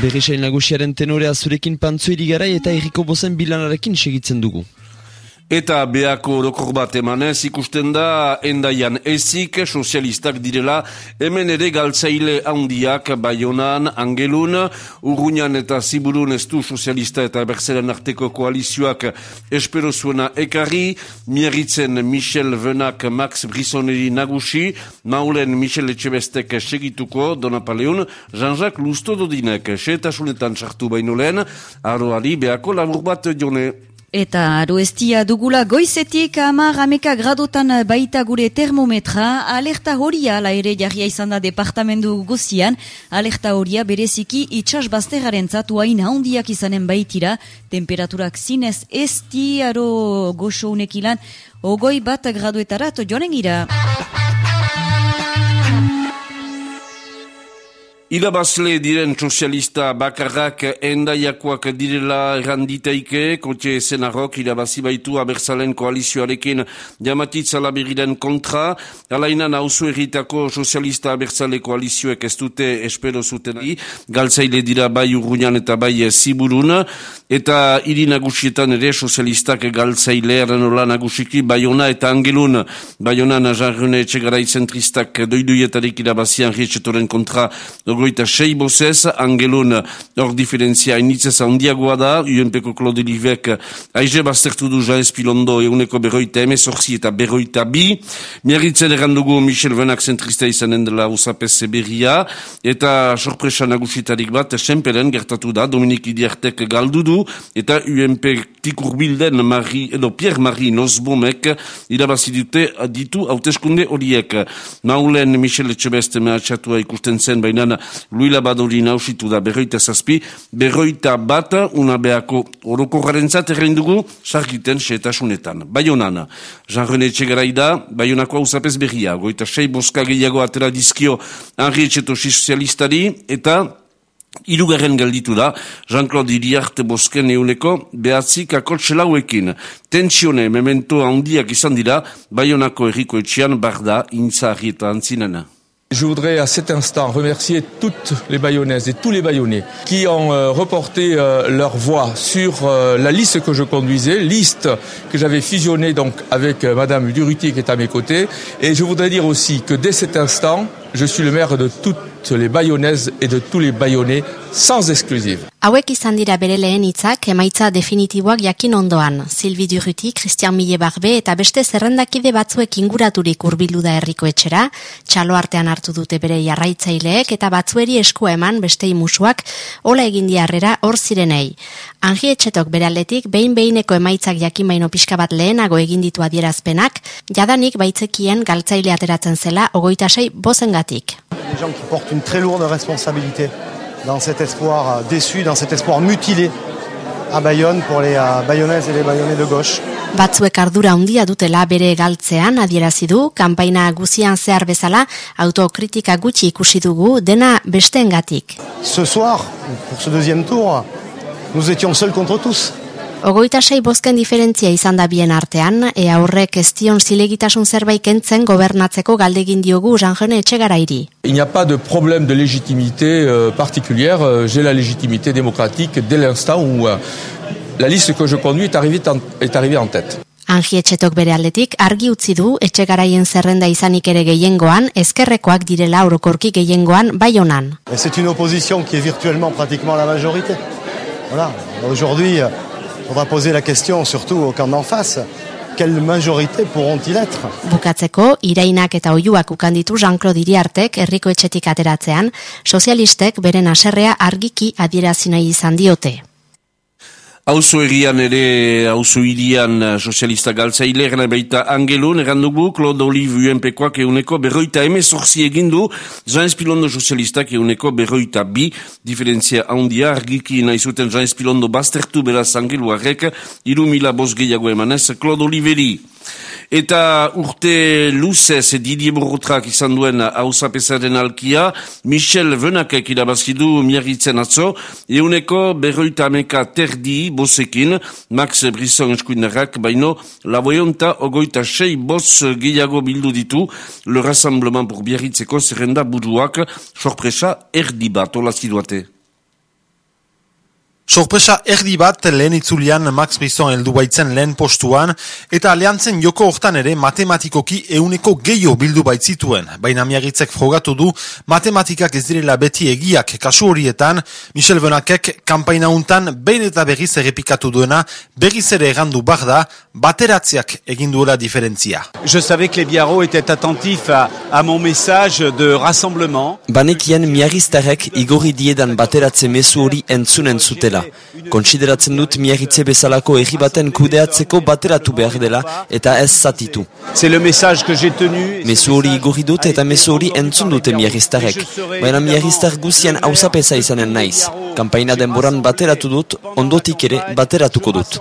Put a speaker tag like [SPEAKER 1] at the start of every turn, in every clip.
[SPEAKER 1] Berrisain nagusiaren tenorea zurekin pantzoiri garai eta erriko bozen bilanarekin segitzen dugu.
[SPEAKER 2] Eta beako orokor bat emanez ikusten da endaian ezik sozialistak direla hemen ere galtzaile handiak baionan, angelun, urruñan eta ziburun ez du sozialista eta berzeren arteko koalizioak espero zuena ekarri, miarritzen Michel Venak Max Brissoneri nagusi, maulen Michel Etxebestek segituko, Donapaleun, Jean-Jacques Lusto dodinek, seetasunetan sartu baino lehen, aroari beako labur bat jone.
[SPEAKER 3] Eta aroestia dugula goizetik amar ameka gradotan baita gure termometra, alerta horia la ere jarria izan da departamendu guzian, alerta horia bereziki itxas bazteraren zatu hain haundiak izanen baitira, temperaturak zinez esti aro goxo unekilan, ogoi bat graduetarat joanen gira.
[SPEAKER 2] Irabazle diren sozialista bakarrak endaiakoak direla erranditeike, kotxe zenarrok irabazi baitu abertzalen koalizioarekin jamatitza labiriren kontra, alaina nauzu erritako sozialista abertzale koalizioek ez dute espero zuten galtzaile dira bai urruñan eta bai ziburun, eta hiri nagusietan ere sozialistak galtzaile errenola nagusiki baiona eta angelun, baiona najarrune etxegara izentristak doiduietarik irabazian rietxetoren kontra, berroita sei bozez, angelun hor diferentzia initzez handiagoa da, UNPko Claude Livek aize baztertu du Jaez Pilondo euneko berroita emezorzi eta berroita bi, miarritzen errandugu Michel Venak zentrista izanen dela usapez berria, eta sorpresa nagusitarik bat, senperen gertatu da, Dominik Idiartek galdu du, eta UNP tikur bilden Marie, edo Pierre Marie Nozbomek irabazi dute ditu hauteskunde horiek. Maulen Michel Etxebeste mehatxatua ikusten zen, baina Luila Badori nausitu da berroita zazpi, berroita bat, una beako oroko garen zaterrein dugu, sarkiten seetasunetan. Baionan, Jean-René Txegaraida, Baionako hau berria, goita sei boska gehiago atera dizkio Henri Etxeto Sozialistari, eta Irugarren gelditu da, Jean-Claude Iriarte bosken euneko, behatzik akotxelauekin. Tentsione, memento handiak izan dira, Baionako erriko etxian, barda, intza eta antzinena.
[SPEAKER 4] Je voudrais à cet instant remercier toutes les bayonnaises et tous les bayonnais qui ont euh, reporté euh, leur voix sur euh, la liste que je conduisais, liste que j'avais fusionnée donc avec Madame Durutier qui est à mes côtés. Et je voudrais dire aussi que dès cet instant, je suis le maire de toutes les bayonnaises et de tous les bayonnais sans exclusive.
[SPEAKER 5] Hauek izan dira bere lehen hitzak emaitza definitiboak jakin ondoan. Silvi Durruti, Christian Mille Barbe eta beste zerrendakide batzuek inguraturik urbildu da herriko etxera, txalo artean hartu dute bere jarraitzaileek eta batzueri eskua eman beste imusuak ola egin diarrera hor zirenei. Angi etxetok bere aldetik behin behineko emaitzak jakin baino pixka bat lehenago egin ditu adierazpenak, jadanik baitzekien galtzaile ateratzen zela ogoita sei bozengatik.
[SPEAKER 6] Des gens qui une très lourde responsabilité dans cet espoir euh, déçu, dans cet espoir mutilé à Bayonne pour les uh, Bayonnaises et les Bayonnais de gauche.
[SPEAKER 5] Batzuek ardura handia dutela bere galtzean adierazi du, kanpaina guzian zehar bezala autokritika gutxi ikusi dugu dena besteengatik.
[SPEAKER 6] Ce soir, pour ce deuxième tour, nous étions seuls contre tous.
[SPEAKER 5] Ogoita sei bozken diferentzia izan da bien artean, e aurrek ez dion zilegitasun zerbait kentzen gobernatzeko galdegin diogu Jean-Jene Etxegarairi.
[SPEAKER 4] Il n'y a pas de problème de légitimité euh, particulière, euh, j'ai la légitimité démocratique dès l'instant où euh, la liste que je conduis est arrivée, est arrivée en tête.
[SPEAKER 5] Angi etxetok bere aldetik argi utzi du etxegaraien zerrenda izanik ere gehiengoan, ezkerrekoak direla orokorki gehiengoan bai honan.
[SPEAKER 6] C'est une opposition qui est virtuellement pratiquement la majorité. Voilà, aujourd'hui, On va poser la question surtout au camp d'en face. Quelle majorité pourront-ils être?
[SPEAKER 5] Bukatzeko, irainak eta oiuak ukanditu Jean-Claude Iriartek herriko etxetik ateratzean, sozialistek beren aserrea argiki adierazina izan diote.
[SPEAKER 2] Hauzo egian ere, hauzo irian eh, sozialista galtzaile, gana baita angelun, errandugu, Claude Olive UNP-koak euneko berroita emezorzi egindu, Jean Espilondo sozialistak euneko berroita bi, diferentzia handia, argiki nahi zuten Jean Espilondo baztertu beraz angeluarek, iru mila bos gehiago emanez, Claude Oliveri. Eta urte luzez Didier Borrotrak izan duen hausapesaren alkia, Michel Venakek irabazkidu miarritzen atzo, euneko berroita ameka terdi bosekin, Max Brisson eskuinerrak, baino, laboionta ogoita sei bos gehiago bildu ditu, le rassemblement pour biarritzeko zerrenda buruak, sorpresa erdi bat, olaziduate.
[SPEAKER 7] Sorpresa erdi bat lehen itzulian Max Brisson heldu baitzen lehen postuan, eta aliantzen joko hortan ere matematikoki euneko gehiago bildu baitzituen. Baina miagitzek frogatu du matematikak ez direla beti egiak kasu horietan, Michel Benakek kampaina untan behin eta berriz errepikatu duena, berriz ere errandu bar da, bateratziak egin duela diferentzia.
[SPEAKER 8] Je savais que les Biarro étaient attentifs à, à mon message de rassemblement.
[SPEAKER 1] Banekien miagiztarek igorri diedan bateratze mezu hori entzunen zutela. Kontsideratzen dut miagitze bezalako erri baten kudeatzeko bateratu behar dela eta ez zatitu.
[SPEAKER 8] C'est le message que j'ai tenu.
[SPEAKER 1] Mezu hori igorri dut eta mezu hori entzun dute miagiztarek. Baina miagiztar guzien hausapesa izanen naiz. Kampaina denboran bateratu dut, ondotik ere bateratuko dut.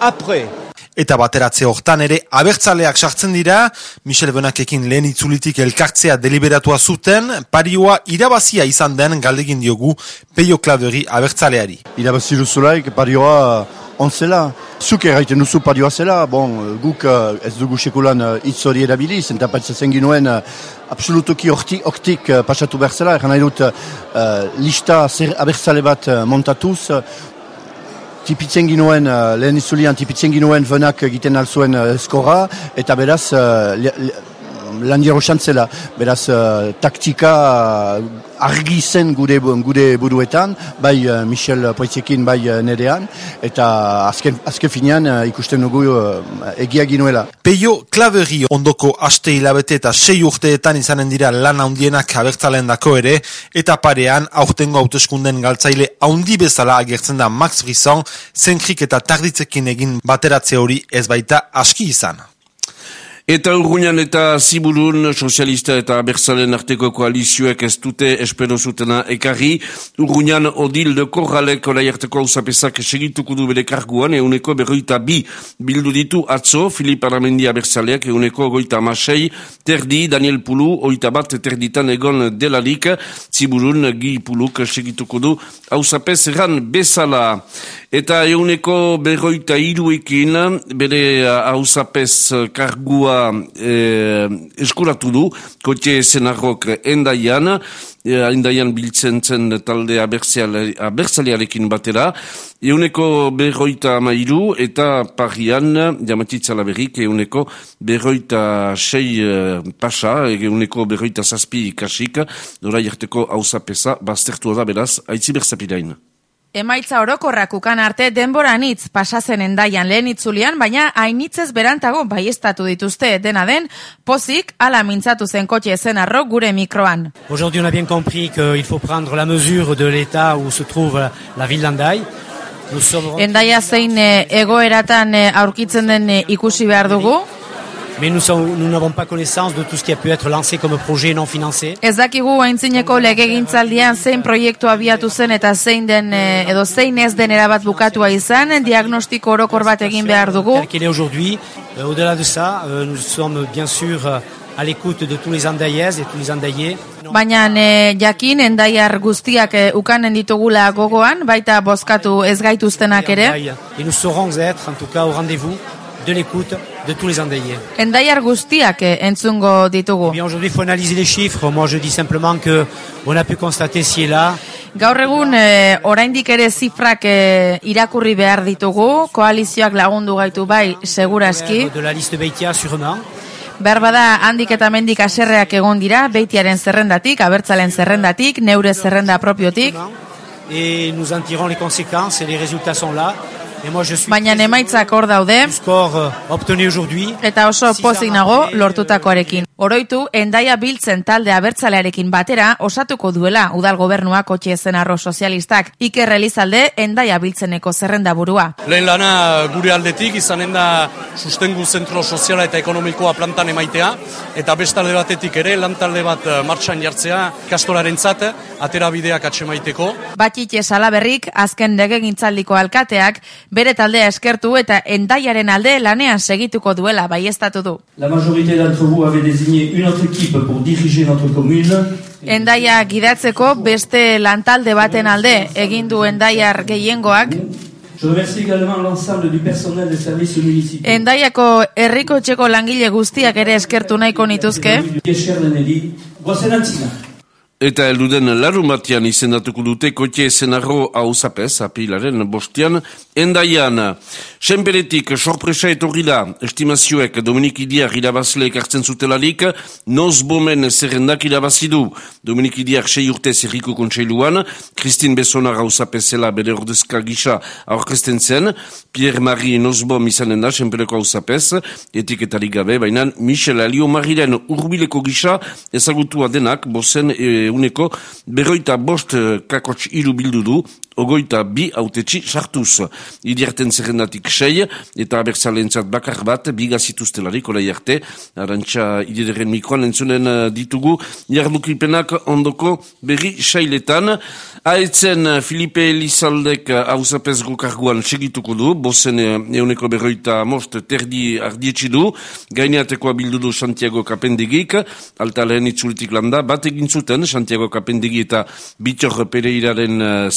[SPEAKER 8] Après.
[SPEAKER 7] Eta bateratze hortan ere abertzaleak sartzen dira, Michel Benakekin lehen itzulitik elkartzea deliberatua zuten, parioa irabazia izan den galdegin diogu peio klaveri abertzaleari.
[SPEAKER 6] Irabazi duzulaik parioa onzela. Zuk erraiten duzu parioa zela, bon, guk eh, ez dugu sekulan eh, hitz hori erabiliz, eta patzatzen ginuen eh, absolutoki hortik eh, pasatu behar zela, eran nahi dut eh, lista zer abertzale bat montatuz, tipitzen ginuen, uh, lehen izulian tipitzen ginuen venak egiten alzuen uh, skora, eta beraz, li- landiero xantzela, beraz, uh, taktika uh, argi zen gure, gure buruetan, bai uh, Michel Poitzekin, bai uh, nerean, eta azken, azken finean uh, ikusten dugu uh, egia ginuela.
[SPEAKER 7] Peio klaveri ondoko aste hilabete eta sei urteetan izanen dira lan handienak abertzalen dako ere, eta parean aurtengo hauteskunden galtzaile haundi bezala agertzen da Max Brisson, zenkrik eta tarditzekin egin bateratze hori ez baita aski izan.
[SPEAKER 2] Eta urruñan eta ziburun sozialista eta berzalen arteko koalizioek ez dute espero zutena ekarri. Urruñan odil de korralek olaiarteko hausapesak segituko du bere karguan, euneko berroita bi bildu ditu atzo, Filip Aramendia berzaleak, euneko goita amasei, terdi, Daniel Pulu, oita bat terditan egon delarik, ziburun gi Puluk segituko du hausapez erran bezala. Eta euneko berroita iruekin, bere hausapez kargua eh, eskuratu du, kotxe zenarrok endaian, eh, endaian biltzen zen talde abertzale- abertzalearekin batera, euneko berroita mairu eta parian, jamatitzala berrik, euneko berroita sei eh, pasa, euneko berroita zazpi kasik, dora jarteko hausapesa, baztertua da beraz, aitzi berzapirain.
[SPEAKER 9] Emaitza orokorrak ukan arte denbora anitz pasazen endaian lehen itzulian, baina hainitzez berantago baiestatu dituzte dena den, pozik ala mintzatu zen kotxe zen arro gure mikroan.
[SPEAKER 10] Aujourd'hui, on a bien compris qu'il faut prendre la mesure de l'état où se trouve la ville d'Andaï.
[SPEAKER 9] Endaia zein eh, egoeratan eh, aurkitzen den eh, ikusi behar dugu,
[SPEAKER 10] Mais nous sommes- nous n'avons pas connaissance de tout ce qui a pu être lancé comme projet non financé.
[SPEAKER 9] Ez dakigu aintzineko legegintzaldian zein proiektu abiatu zen eta zein den edo zein ez den erabat bukatua izan, diagnostiko orokor bat egin behar dugu.
[SPEAKER 10] Qu'il est aujourd'hui. Euh, Au-delà de ça, euh, nous sommes bien sûr euh, à l'écoute de tous les Andaillaises et tous les Andaillais.
[SPEAKER 9] Baina eh, jakin endaiar guztiak eh, ukanen ditugula gogoan, baita bozkatu ez gaituztenak ere.
[SPEAKER 10] Et nous saurons être, en tout cas, au rendez-vous de l'écoute de tous les Andaillais.
[SPEAKER 9] Endaiar guztiak eh, entzungo ditugu.
[SPEAKER 10] Bien, aujourd'hui, il faut analyser les chiffres. Moi, je dis simplement que on a pu constater ci et là
[SPEAKER 9] Gaur egun eh, oraindik ere zifrak eh, irakurri behar ditugu, koalizioak lagundu gaitu bai seguraski.
[SPEAKER 10] de la liste Beitia, sûrement.
[SPEAKER 9] Behar bada handik eta mendik aserreak egon dira, beitiaren zerrendatik, abertzalen zerrendatik, neure zerrenda propiotik.
[SPEAKER 10] Et nous en tirons les conséquences et les résultats sont là.
[SPEAKER 9] Baina emaitzak hor daude,
[SPEAKER 10] euh,
[SPEAKER 9] eta oso pozik nago lortutakoarekin. Oroitu, endaia biltzen talde abertzalearekin batera osatuko duela udal gobernua kotxe zenarro sozialistak. Iker Elizalde, endaia biltzeneko zerrenda burua.
[SPEAKER 11] Lehen lana gure aldetik izanen da sustengu zentro soziala eta ekonomikoa plantan emaitea eta bestalde batetik ere lantalde bat eh, martxan jartzea ikastolaren zate, atera bideak atxemaiteko.
[SPEAKER 9] Batxitxe salaberrik, azken legegintzaldiko alkateak, bere taldea eskertu eta endaiaren alde lanean segituko duela baiestatu du.
[SPEAKER 12] La majorité d'entre vous avait désigné une autre équipe pour diriger notre commune.
[SPEAKER 9] Endaia gidatzeko beste lantalde baten alde egin du endaiar gehiengoak,
[SPEAKER 12] Je remercie également l'ensemble du personnel des services municipaux.
[SPEAKER 9] Endaiako herriko txeko langile guztiak ere eskertu nahiko nituzke.
[SPEAKER 12] Du Cher
[SPEAKER 2] Eta eluden larumatian izendatuko dute kotie zenarro hau zapez, apilaren bostian, endaian. Senperetik sorpresa etorri da, estimazioek Dominik Idiar irabazleek hartzen zutelarik, noz bomen zerrendak irabazidu. Dominik Idiar sei urte zerriko kontseiluan, Kristin Besonar hau zapezela bere ordezka gisa aurkesten zen, Pierre-Marie Nozbom izanen da, senpereko hau zapez, etiketarik gabe, baina Michel Alio Mariren urbileko gisa ezagutua denak, bozen e, uneko berroita bost eh, kakots iru bildu du, ogoita bi autetxi sartuz. Idiarten zerrendatik sei, eta abertzalentzat bakar bat, biga zituztelarik, orai arte, arantxa idideren mikroan entzunen eh, ditugu, jardukipenak ondoko berri sailetan. Aetzen Filipe Elizaldek hausapez gokarguan segituko du, bozen euneko berroita most terdi ardietsi du, gaineatekoa bildu du Santiago Kapendegik, alta lehen itzulitik landa, bat egin zuten Santiago Kapendegi eta Bitor Pereiraren uh,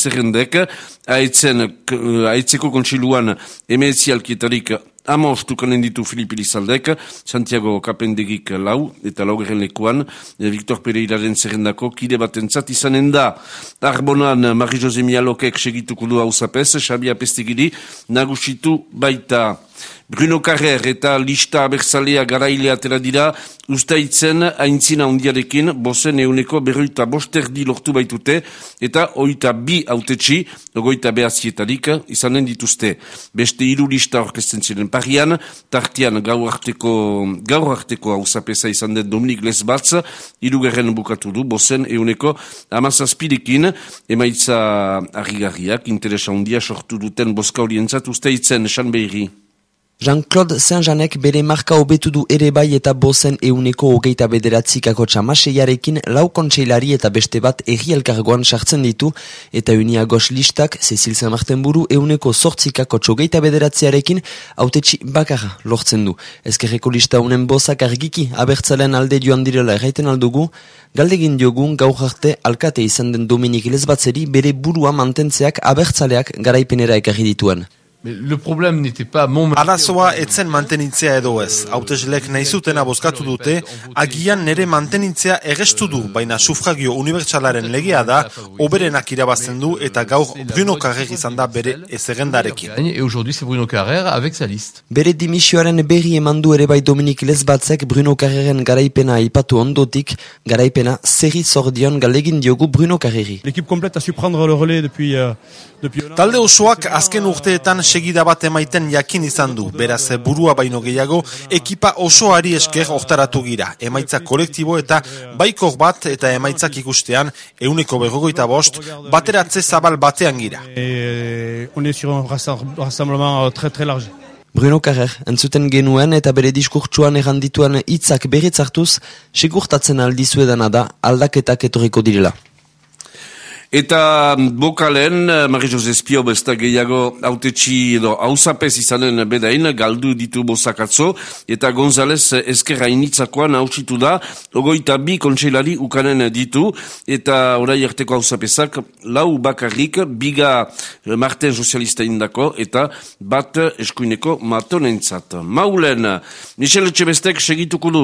[SPEAKER 2] zerrendek, haitzen, uh, haitzeko kontsiluan emeetzi alkietarik Amos tukanen ditu Filipe Lizaldek, Santiago Kapendegik lau, eta laugeren lekuan, Victor Pereiraren zerrendako, kide bat entzat izanen da. Arbonan, Marie-José Mialokek segituko du hau zapez, Xabi Apestegiri, nagusitu baita. Bruno Carrer eta lista abertzalea garailea atera dira, ustaitzen aintzina ondiarekin, bozen euneko berroita bosterdi lortu baitute, eta oita bi autetxi, ogoita behazietarik, izanen dituzte. Beste hiru lista orkesten ziren parian, tartian gaur arteko, gaur arteko hau zapesa izan den Dominik Lesbatz, irugarren bukatu du, bozen euneko amazazpirekin, emaitza harrigarriak, interesa ondia sortu duten boska horientzat ustaitzen, esan behiri.
[SPEAKER 1] Jean-Claude Saint-Janek bere marka hobetu du ere bai eta bozen euneko hogeita bederatzikako txamaseiarekin lau kontseilari eta beste bat erri elkargoan sartzen ditu eta unia gos listak Cecil Saint-Martin buru euneko sortzikako txogeita bederatziarekin autetxi bakarra lortzen du. Ezkerreko lista unen bozak argiki abertzalean alde joan direla erraiten aldugu, galdegin diogun gaur arte alkate izan den Dominik Lesbatzeri bere burua mantentzeak abertzaleak garaipenera ekarri dituen.
[SPEAKER 13] Le problème n'était pas mon
[SPEAKER 7] Arazoa etzen mantenitzea edo ez. Hauteslek nahi zutena bozkatu dute, agian nere mantenitzea errestu du, baina sufragio unibertsalaren legea da, oberenak irabazten du eta gaur Bruno Carrer izan da bere ezegendarekin.
[SPEAKER 13] Et aujourd'hui c'est Bruno Carrer avec sa liste.
[SPEAKER 1] Bere dimisioaren berri eman du ere bai Dominik Lesbatzek Bruno Carreren garaipena aipatu ondotik, garaipena zerri zordion galegin diogu Bruno Carreri.
[SPEAKER 14] L'équipe complète a su prendre le relais depuis, euh, an.
[SPEAKER 7] Talde osoak azken urteetan segida bat emaiten jakin izan du, beraz burua baino gehiago, ekipa osoari esker hortaratu gira. Emaitza kolektibo eta baikor bat eta emaitzak ikustean, euneko berrogoita bost, bateratze zabal batean gira.
[SPEAKER 14] Et on est sur un rassemblement euh, très très large.
[SPEAKER 1] Bruno Carrer, entzuten genuen eta bere diskurtsuan errandituan hitzak berriz hartuz, segurtatzen aldizuedana da aldaketak etorriko direla.
[SPEAKER 2] Eta bokalen, Marie-José Espio besta gehiago autetxi edo hausapez izanen bedain, galdu ditu bosakatzo, eta González eskerra initzakoan hausitu da, ogoita bi kontseilari ukanen ditu, eta orai arteko hausapezak lau bakarrik, biga Marten Sozialista indako, eta bat eskuineko matonentzat. Maulen, Michel Etxebestek segituko du,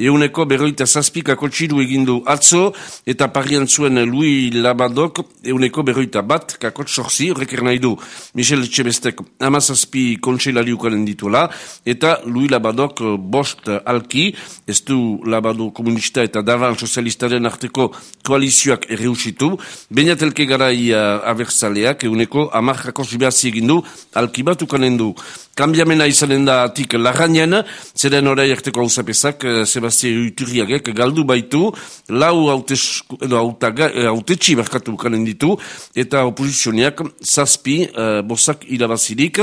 [SPEAKER 2] euneko berroita zazpikako txiru egindu atzo, eta parian zuen Louis Labado euneko berroita bat, kakot sorzi, horrek nahi du. Michel Txebestek amazazpi kontseilari ukanen dituela, eta Louis Labadok bost alki, ez du Labado komunista eta Davan sozialistaren arteko koalizioak erreusitu, bainatelke garai uh, abertzaleak euneko amarrako zibeazi egindu, alki bat ukanen du. Kambiamena izanen da atik larrainen, zeren orai arteko hau zapezak, Sebastien Uturriagek galdu baitu, lau autetxi berkatu kanen ditu, eta oposizioniak zazpi uh, bosak irabazirik.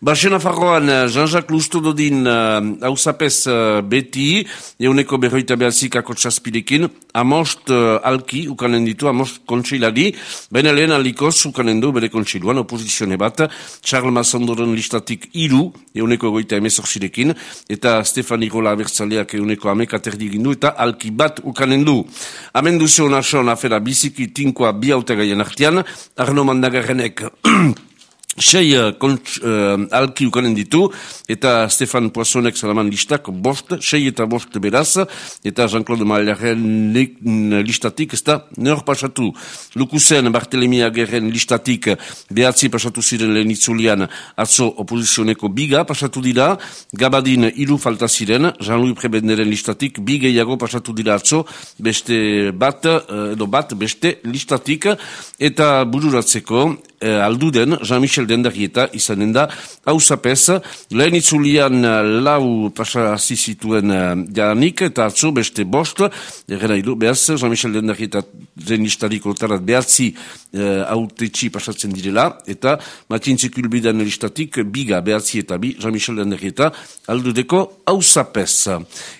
[SPEAKER 2] Baxena farroan, Jean-Jacques Lustododin hausapez uh, beti, euneko berroita behazik akotsaspirekin, amost uh, alki ukanen ditu, amost kontseilari, baina lehen alikoz ukanen du bere kontseiluan, oposizione bat, Charles Masondoren listatik iru, euneko goita emezorzirekin, eta Stefani Rola abertzaleak euneko amekaterdi gindu, eta alki bat ukanen du. Hemen duzu honason afera biziki tinkoa bi hautagaien artean, Arno Mandagarrenek sei uh, kontx, uh, alki ukanen ditu, eta Stefan Poissonek salaman listak bost, sei eta bost beraz, eta Jean-Claude Maillaren listatik, ez da, neur pasatu, Lukusen Bartelemi Agerren listatik, behatzi pasatu ziren lehen itzulian, atzo opozizioneko biga pasatu dira, Gabadin ilu falta ziren, Jean-Louis Prebenderen listatik, bigeiago pasatu dira atzo, beste bat, edo bat, beste listatik, eta bururatzeko, eh, alduden, Jean-Michel Dendarieta izanen da, hau zapez, lehen itzulian eh, lau pasarazi zituen uh, janik, eta atzo beste bost, errena idu, behaz, Jean-Michel Dendarieta zenistarik tarat behatzi uh, autetxi pasatzen direla, eta matintzik ulbidan listatik biga behatzi eta bi, Jean-Michel Dendarieta aldudeko hau zapez.